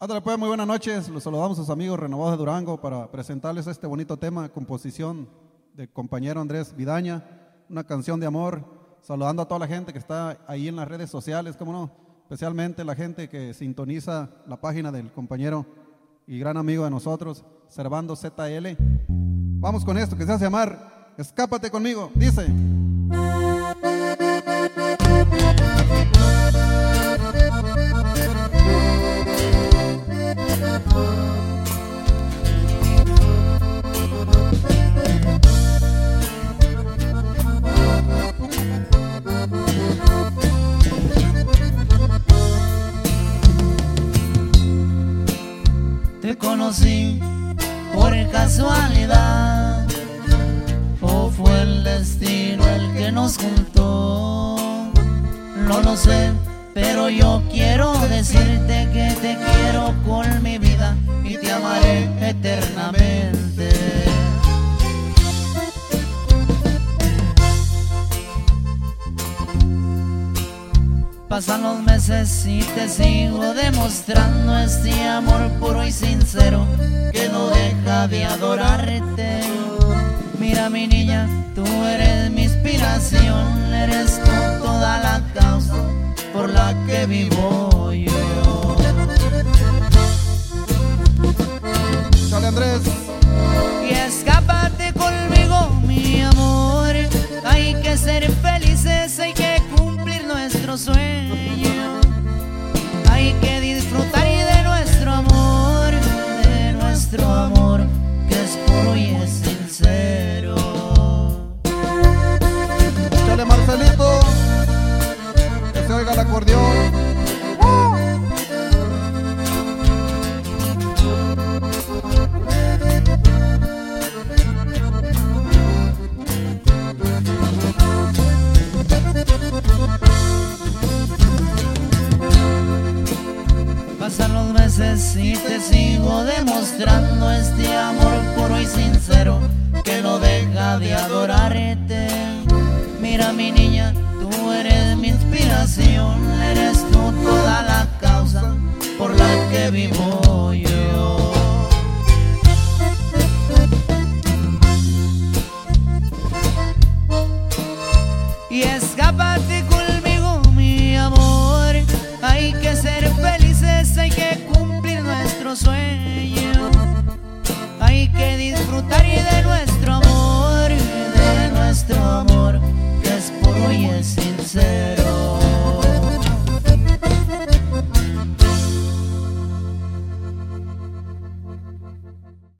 Ándale pues, muy buenas noches. Los saludamos a sus amigos renovados de Durango para presentarles este bonito tema, composición del compañero Andrés Vidaña, una canción de amor, saludando a toda la gente que está ahí en las redes sociales, cómo no, especialmente la gente que sintoniza la página del compañero y gran amigo de nosotros, Servando ZL. Vamos con esto que se hace llamar Escápate conmigo, dice. Te conocí por casualidad o fue el destino el que nos juntó. No lo sé, pero yo quiero decirte que te quiero con mi vida y te amaré eternamente. Pasan los meses y te sigo demostrando este amor puro y sincero que no deja de adorarte. Mira mi niña, tú eres mi inspiración, eres tú toda la causa por la que vivo yo. Chale Andrés. Oiga el. Pasan los meses y te sigo demostrando este amor puro y sincero que no deja de adorarte. Mira mi niña, tú eres mi inspiración, eres tú toda la causa por la que vivo yo. Y escapate conmigo, mi amor. Hay que ser felices, hay que cumplir nuestro sueño. Hay que disfrutar y de